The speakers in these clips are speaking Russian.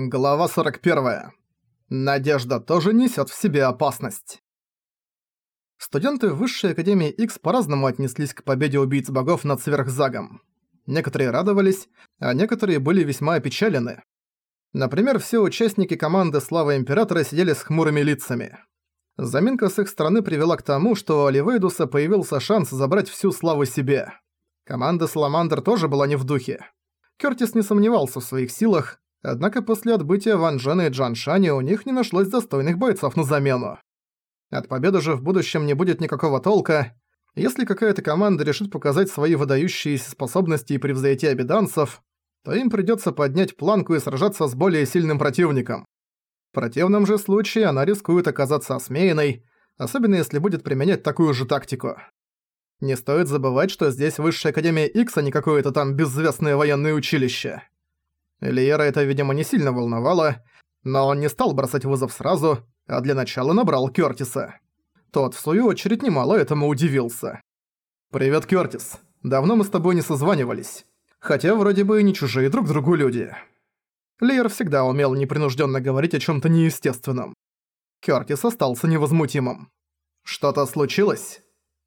Глава 41. Надежда тоже несёт в себе опасность. Студенты Высшей Академии X по-разному отнеслись к победе убийц богов над Сверхзагом. Некоторые радовались, а некоторые были весьма опечалены. Например, все участники команды Славы Императора сидели с хмурыми лицами. Заминка с их стороны привела к тому, что у Оливейдуса появился шанс забрать всю славу себе. Команда Саламандр тоже была не в духе. Кёртис не сомневался в своих силах, Однако после отбытия Ван Джена и Джан Шани у них не нашлось достойных бойцов на замену. От победы же в будущем не будет никакого толка. Если какая-то команда решит показать свои выдающиеся способности и превзойти обиданцев, то им придётся поднять планку и сражаться с более сильным противником. В противном же случае она рискует оказаться осмеянной, особенно если будет применять такую же тактику. Не стоит забывать, что здесь Высшая Академия X, а не какое-то там безвестное военное училище. Лиера это, видимо, не сильно волновало, но он не стал бросать вызов сразу, а для начала набрал Кёртиса. Тот, в свою очередь, немало этому удивился. «Привет, Кёртис. Давно мы с тобой не созванивались. Хотя вроде бы и не чужие друг другу люди». Лиер всегда умел непринужденно говорить о чем то неестественном. Кёртис остался невозмутимым. «Что-то случилось?»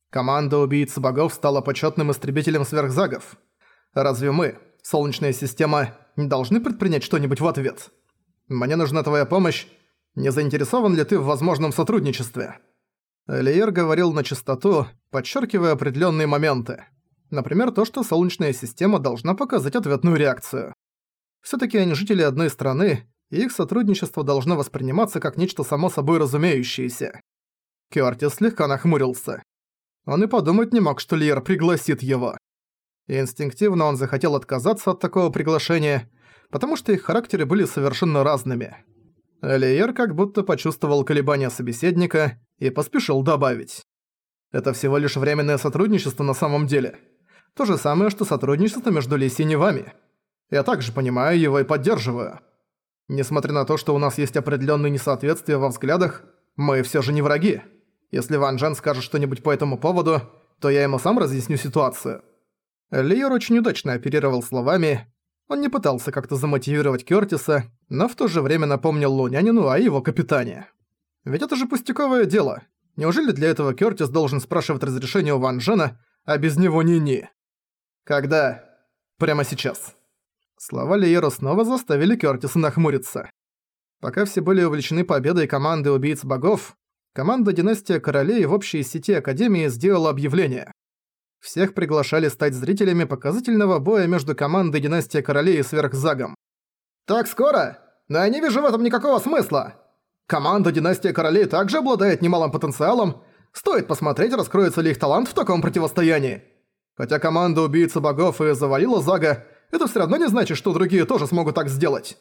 Команда убийц богов стала почетным истребителем сверхзагов. Разве мы, Солнечная система, не должны предпринять что-нибудь в ответ. Мне нужна твоя помощь. Не заинтересован ли ты в возможном сотрудничестве?» Лиер говорил на чистоту, подчеркивая определенные моменты. Например, то, что Солнечная система должна показать ответную реакцию. все таки они жители одной страны, и их сотрудничество должно восприниматься как нечто само собой разумеющееся. Кёртис слегка нахмурился. Он и подумать не мог, что Лиер пригласит его инстинктивно он захотел отказаться от такого приглашения, потому что их характеры были совершенно разными. Лиер как будто почувствовал колебания собеседника и поспешил добавить. «Это всего лишь временное сотрудничество на самом деле. То же самое, что сотрудничество между Лиси и вами. Я также понимаю его и поддерживаю. Несмотря на то, что у нас есть определенные несоответствия во взглядах, мы все же не враги. Если Ван Джен скажет что-нибудь по этому поводу, то я ему сам разъясню ситуацию. Лиер очень удачно оперировал словами. Он не пытался как-то замотивировать Кёртиса, но в то же время напомнил Лунянину о его капитане. Ведь это же пустяковое дело. Неужели для этого Кёртис должен спрашивать разрешение у Ван Джена, а без него ни-ни? Когда? Прямо сейчас. Слова Лиера снова заставили Кёртиса нахмуриться. Пока все были увлечены победой команды убийц богов, команда Династия Королей в общей сети Академии сделала объявление. Всех приглашали стать зрителями показательного боя между командой Династия Королей и Сверхзагом. «Так скоро? Но я не вижу в этом никакого смысла! Команда Династия Королей также обладает немалым потенциалом. Стоит посмотреть, раскроется ли их талант в таком противостоянии. Хотя команда Убийцы Богов и завалила Зага, это всё равно не значит, что другие тоже смогут так сделать.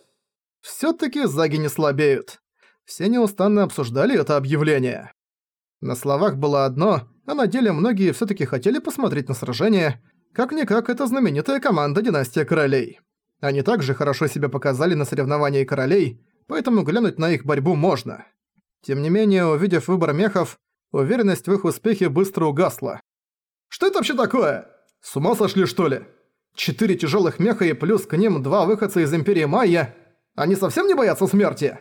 Всё-таки Заги не слабеют. Все неустанно обсуждали это объявление. На словах было одно, а на деле многие всё-таки хотели посмотреть на сражение. Как-никак, это знаменитая команда Династия Королей. Они также хорошо себя показали на соревновании королей, поэтому глянуть на их борьбу можно. Тем не менее, увидев выбор мехов, уверенность в их успехе быстро угасла. «Что это вообще такое? С ума сошли, что ли? Четыре тяжелых меха и плюс к ним два выходца из Империи Майя. Они совсем не боятся смерти?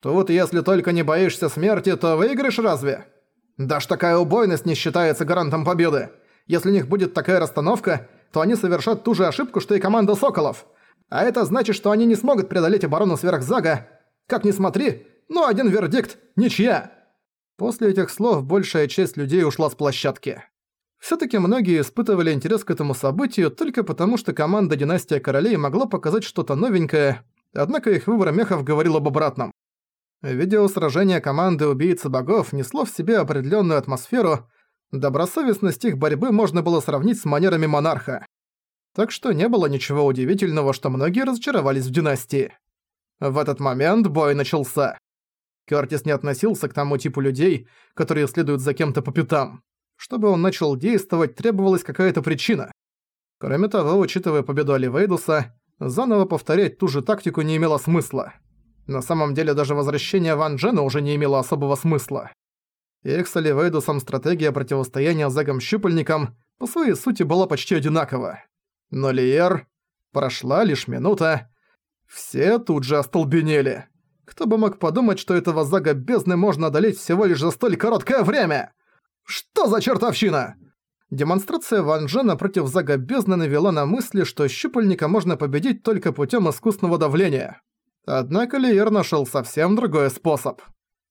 Тут если только не боишься смерти, то выиграешь разве?» Даже такая убойность не считается гарантом победы. Если у них будет такая расстановка, то они совершат ту же ошибку, что и команда Соколов. А это значит, что они не смогут преодолеть оборону сверхзага. Как ни смотри, но один вердикт – ничья. После этих слов большая часть людей ушла с площадки. Всё-таки многие испытывали интерес к этому событию только потому, что команда Династия Королей могла показать что-то новенькое, однако их выбор мехов говорил об обратном. Видео сражения команды убийцы богов несло в себе определенную атмосферу, добросовестность их борьбы можно было сравнить с манерами монарха. Так что не было ничего удивительного, что многие разочаровались в династии. В этот момент бой начался. Кёртис не относился к тому типу людей, которые следуют за кем-то по пятам. Чтобы он начал действовать, требовалась какая-то причина. Кроме того, учитывая победу Оливейдуса, заново повторять ту же тактику не имело смысла. На самом деле даже возвращение Ван Джена уже не имело особого смысла. Их с Оливейдусом стратегия противостояния Загом-щупальникам по своей сути была почти одинакова. Но Лиер... Прошла лишь минута. Все тут же остолбенели. Кто бы мог подумать, что этого зага бездны можно одолеть всего лишь за столь короткое время? Что за чертовщина? Демонстрация Ван Джена против зага бездны навела на мысли, что щупальника можно победить только путем искусственного давления. Однако Лиер нашел совсем другой способ.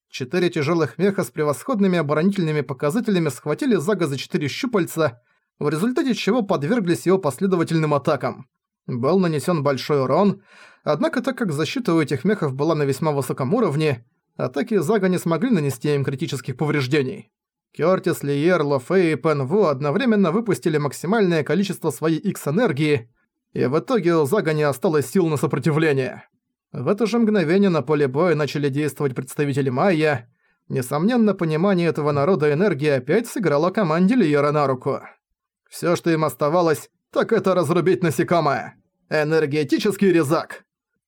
Четыре тяжелых меха с превосходными оборонительными показателями схватили Зага за четыре щупальца, в результате чего подверглись его последовательным атакам. Был нанесен большой урон, однако так как защита у этих мехов была на весьма высоком уровне, атаки Зага не смогли нанести им критических повреждений. Кёртис, Лиер, Лофей и Пен Ву одновременно выпустили максимальное количество своей X-энергии, и в итоге у Зага не осталось сил на сопротивление. В это же мгновение на поле боя начали действовать представители Майя. Несомненно, понимание этого народа энергии опять сыграло команде Лиера на руку. Всё, что им оставалось, так это разрубить насекомое. Энергетический резак.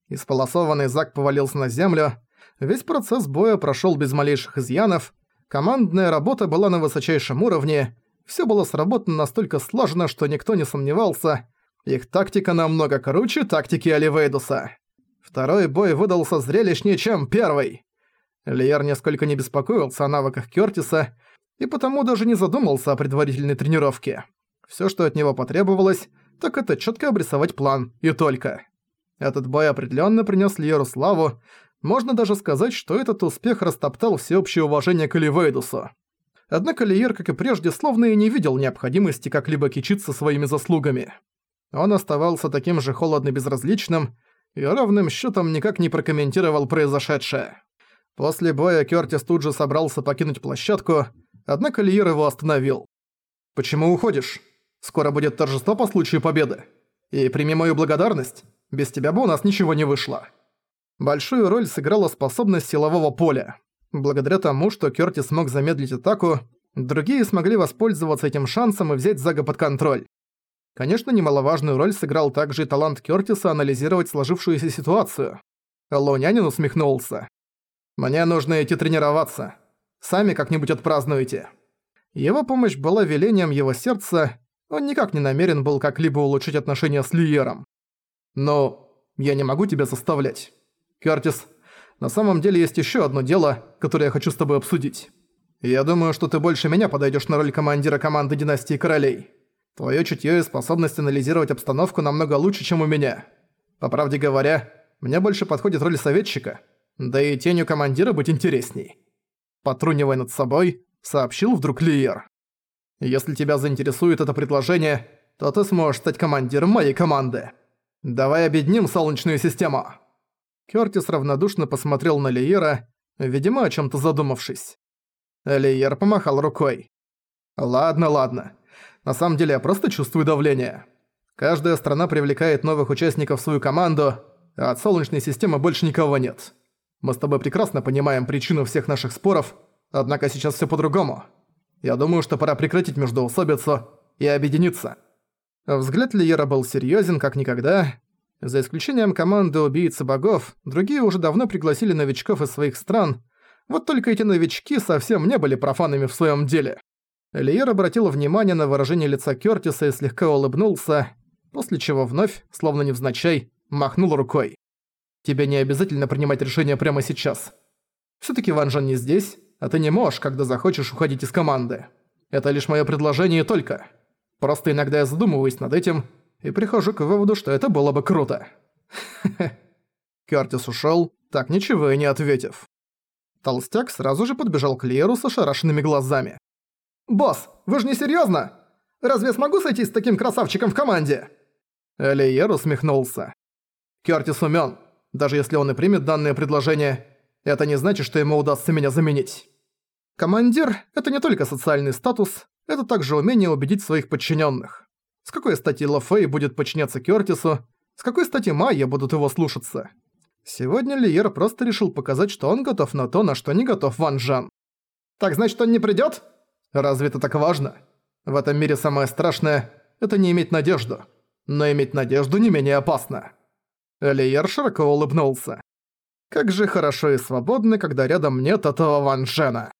Исполосованный Зак повалился на землю. Весь процесс боя прошёл без малейших изъянов. Командная работа была на высочайшем уровне. Всё было сработано настолько слаженно, что никто не сомневался. Их тактика намного круче тактики Оливейдуса. Второй бой выдался зрелищнее, чем первый. Лиер несколько не беспокоился о навыках Кёртиса и потому даже не задумался о предварительной тренировке. Всё, что от него потребовалось, так это чётко обрисовать план, и только. Этот бой определённо принёс Лиеру славу, можно даже сказать, что этот успех растоптал всеобщее уважение к Эливейдусу. Однако Лиер, как и прежде, словно и не видел необходимости как-либо кичиться своими заслугами. Он оставался таким же холодно-безразличным, и ровным счетом никак не прокомментировал произошедшее. После боя Кёртис тут же собрался покинуть площадку, однако Лиер его остановил. «Почему уходишь? Скоро будет торжество по случаю победы. И прими мою благодарность, без тебя бы у нас ничего не вышло». Большую роль сыграла способность силового поля. Благодаря тому, что Кёртис смог замедлить атаку, другие смогли воспользоваться этим шансом и взять Зага под контроль. Конечно, немаловажную роль сыграл также и талант Кёртиса анализировать сложившуюся ситуацию. Лоунянин усмехнулся. «Мне нужно идти тренироваться. Сами как-нибудь отпразднуете». Его помощь была велением его сердца, он никак не намерен был как-либо улучшить отношения с Лиером. «Но я не могу тебя заставлять. Кёртис, на самом деле есть ещё одно дело, которое я хочу с тобой обсудить. Я думаю, что ты больше меня подойдёшь на роль командира команды Династии Королей». Твоё чутьё и способность анализировать обстановку намного лучше, чем у меня. По правде говоря, мне больше подходит роль советчика, да и тенью командира быть интересней. Потрунивая над собой, сообщил вдруг Лиер. Если тебя заинтересует это предложение, то ты сможешь стать командиром моей команды. Давай объединим Солнечную систему. Кёртис равнодушно посмотрел на Лиера, видимо, о чём-то задумавшись. Лиер помахал рукой. «Ладно, ладно. На самом деле я просто чувствую давление. Каждая страна привлекает новых участников в свою команду, а от Солнечной системы больше никого нет. Мы с тобой прекрасно понимаем причину всех наших споров, однако сейчас всё по-другому. Я думаю, что пора прекратить междоусобицу и объединиться». Взгляд Лиера был серьёзен как никогда. За исключением команды убийцы богов, другие уже давно пригласили новичков из своих стран, вот только эти новички совсем не были профанами в своём деле. Лиер обратил внимание на выражение лица Кёртиса и слегка улыбнулся, после чего вновь, словно невзначай, махнул рукой. «Тебе не обязательно принимать решение прямо сейчас. Всё-таки Ван Жан не здесь, а ты не можешь, когда захочешь, уходить из команды. Это лишь моё предложение только. Просто иногда я задумываюсь над этим и прихожу к выводу, что это было бы круто». Кёртис ушёл, так ничего и не ответив. Толстяк сразу же подбежал к Лиеру с ошарашенными глазами. «Босс, вы же не серьёзно? Разве смогу сойти с таким красавчиком в команде?» Элиер усмехнулся. «Кёртис умён. Даже если он и примет данное предложение, это не значит, что ему удастся меня заменить. Командир – это не только социальный статус, это также умение убедить своих подчиненных. С какой стати Лафей будет подчиняться Кёртису, с какой стати Майя будут его слушаться? Сегодня Лиер просто решил показать, что он готов на то, на что не готов Ван Жан. «Так значит, он не придёт?» Разве это так важно? В этом мире самое страшное – это не иметь надежду. Но иметь надежду не менее опасно. Элиер широко улыбнулся. Как же хорошо и свободно, когда рядом нет этого Ван Джена.